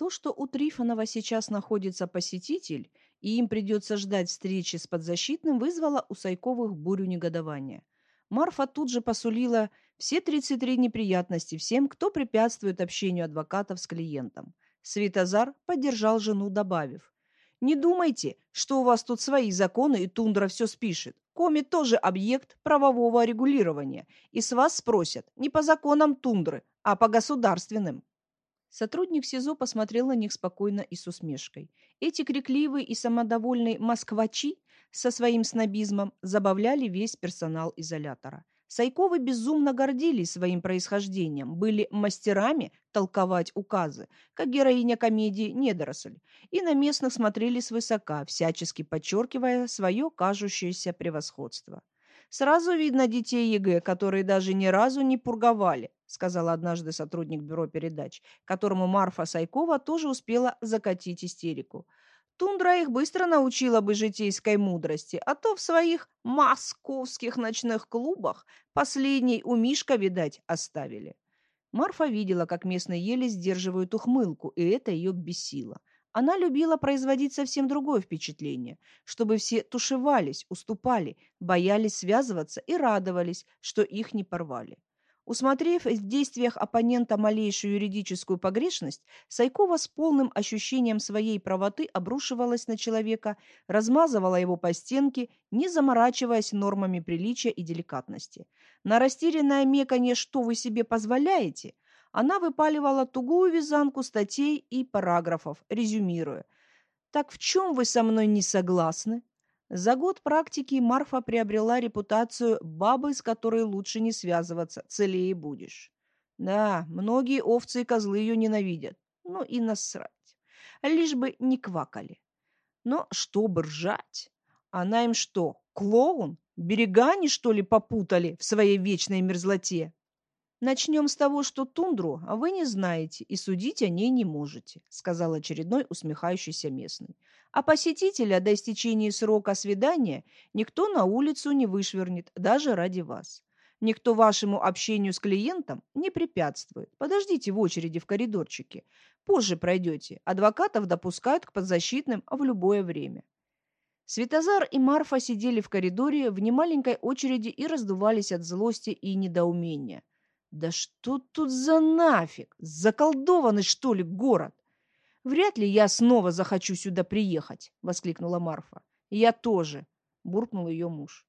То, что у Трифонова сейчас находится посетитель, и им придется ждать встречи с подзащитным, вызвало у Сайковых бурю негодования. Марфа тут же посулила все 33 неприятности всем, кто препятствует общению адвокатов с клиентом. Светозар поддержал жену, добавив. «Не думайте, что у вас тут свои законы и тундра все спишет. Коми тоже объект правового регулирования, и с вас спросят не по законам тундры, а по государственным». Сотрудник СИЗО посмотрел на них спокойно и с усмешкой. Эти крикливые и самодовольные москвачи со своим снобизмом забавляли весь персонал изолятора. Сайковы безумно гордились своим происхождением, были мастерами толковать указы, как героиня комедии «Недоросль», и на местных смотрели свысока, всячески подчеркивая свое кажущееся превосходство. «Сразу видно детей ЕГЭ, которые даже ни разу не пурговали», сказал однажды сотрудник бюро передач, которому Марфа Сайкова тоже успела закатить истерику. Тундра их быстро научила бы житейской мудрости, а то в своих московских ночных клубах последний у Мишка, видать, оставили. Марфа видела, как местные еле сдерживают ухмылку, и это ее бесило. Она любила производить совсем другое впечатление, чтобы все тушевались, уступали, боялись связываться и радовались, что их не порвали. Усмотрев в действиях оппонента малейшую юридическую погрешность, Сайкова с полным ощущением своей правоты обрушивалась на человека, размазывала его по стенке, не заморачиваясь нормами приличия и деликатности. На растерянное меканье «что вы себе позволяете?» Она выпаливала тугую вязанку статей и параграфов, резюмируя. «Так в чем вы со мной не согласны?» За год практики Марфа приобрела репутацию бабы, с которой лучше не связываться, целее будешь. Да, многие овцы и козлы ее ненавидят. Ну и насрать. Лишь бы не квакали. Но чтобы ржать, она им что, клоун? Берега они, что ли, попутали в своей вечной мерзлоте? «Начнем с того, что тундру вы не знаете и судить о ней не можете», сказал очередной усмехающийся местный. «А посетителя до истечения срока свидания никто на улицу не вышвырнет, даже ради вас. Никто вашему общению с клиентом не препятствует. Подождите в очереди в коридорчике. Позже пройдете. Адвокатов допускают к подзащитным в любое время». Светозар и Марфа сидели в коридоре в немаленькой очереди и раздувались от злости и недоумения. Да что тут за нафиг? Заколдованный, что ли, город? Вряд ли я снова захочу сюда приехать, воскликнула Марфа. Я тоже, буркнул ее муж.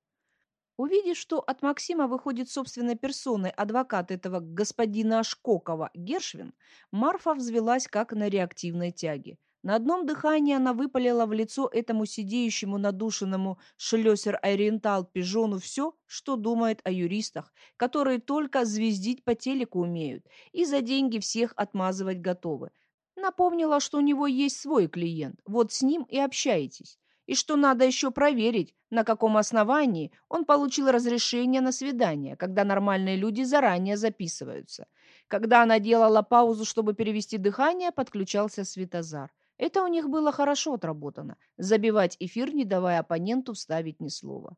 Увидев, что от Максима выходит собственной персоной адвокат этого господина Ашкокова Гершвин, Марфа взвелась как на реактивной тяге. На одном дыхании она выпалила в лицо этому сидеющему надушенному шлёсер-ориентал пижону все, что думает о юристах, которые только звездить по телеку умеют и за деньги всех отмазывать готовы. Напомнила, что у него есть свой клиент, вот с ним и общаетесь. И что надо еще проверить, на каком основании он получил разрешение на свидание, когда нормальные люди заранее записываются. Когда она делала паузу, чтобы перевести дыхание, подключался Светозар. Это у них было хорошо отработано – забивать эфир, не давая оппоненту вставить ни слова.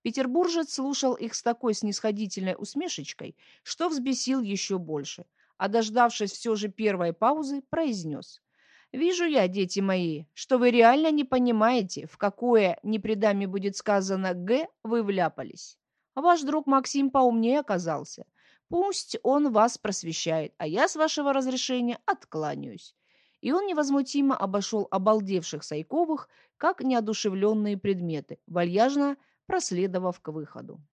Петербуржец слушал их с такой снисходительной усмешечкой, что взбесил еще больше, а дождавшись все же первой паузы, произнес. «Вижу я, дети мои, что вы реально не понимаете, в какое непредами будет сказано «г» вы вляпались. Ваш друг Максим поумнее оказался. Пусть он вас просвещает, а я, с вашего разрешения, откланяюсь и он невозмутимо обошел обалдевших Сайковых, как неодушевленные предметы, вальяжно проследовав к выходу.